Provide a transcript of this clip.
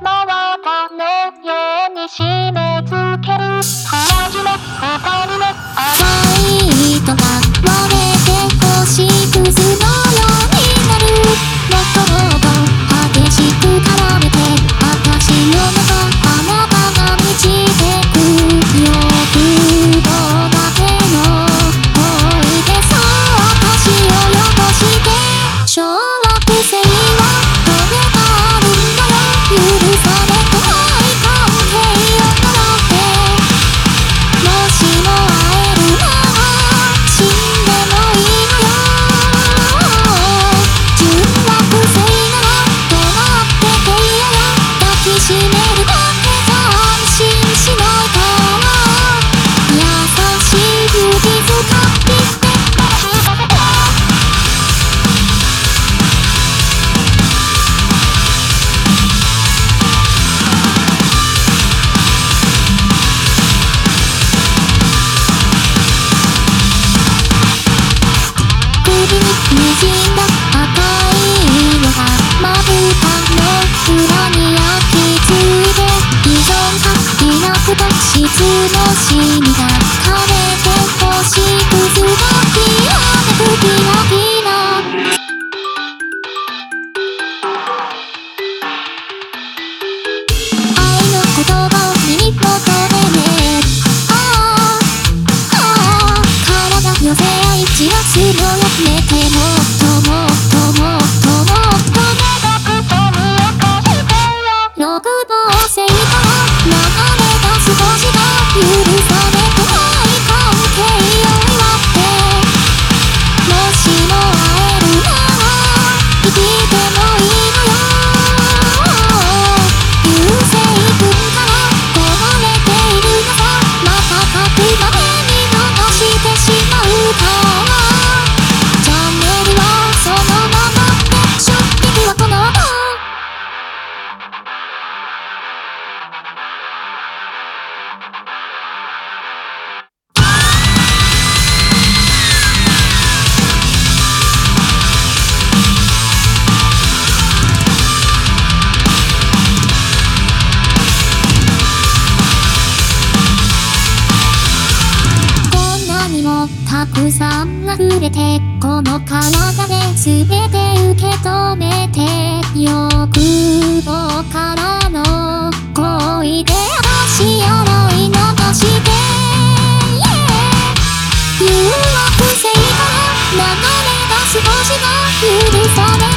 まわたのように締め付ける。体寄せ合い散らすのよ寝てもっともっともっともっと長くと見明かしてよ欲望星くさん溢れてこの体で全て受け止めて欲望からの恋で私鎧残して誘惑いが流れが少しの許され